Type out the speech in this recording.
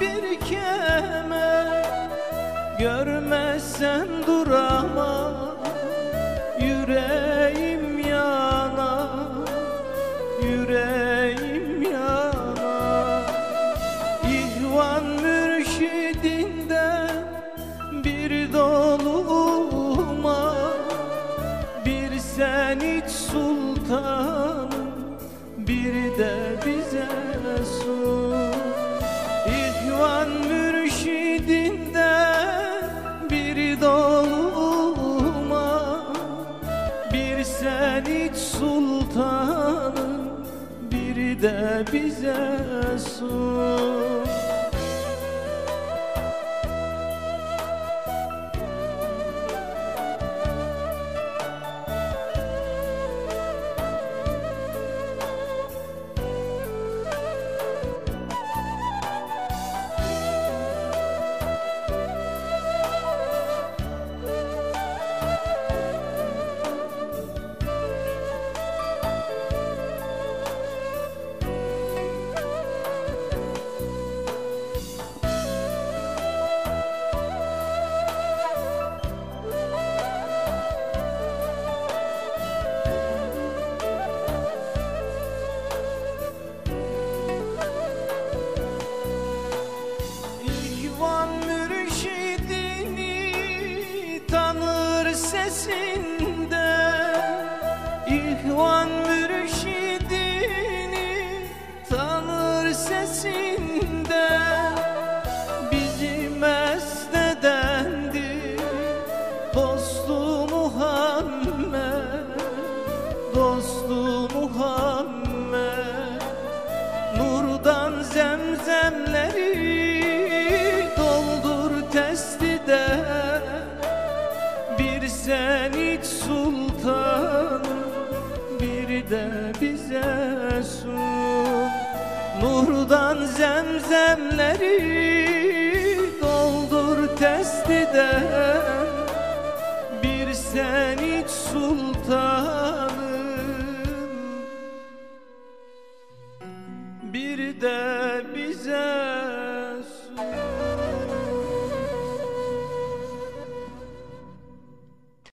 bir kemer Görmezsen duramam Yüreğim yana Yüreğim yana. İhvan mürşidinden bir doluma Bir sen iç sultanım bir doluma Bir sen iç sultanım bir de bize sun tanır de bize sun Nurdan zemzemleri doldur testide. Bir sen iç sultanım. Bir de